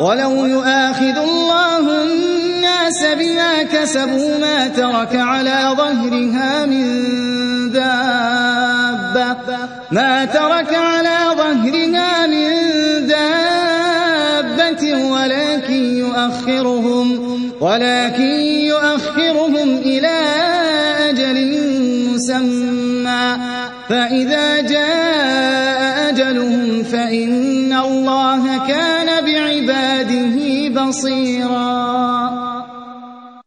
ولو يؤاخذ الله الناس بما كسبوا ما ترك على ظهرها من دابة. ما ترك على ظهرها من دابة ولكن يؤخرهم ولكن يؤخرهم إلى أجل مسمى. فإذا جاء أجلهم فإن الله كان بصيرا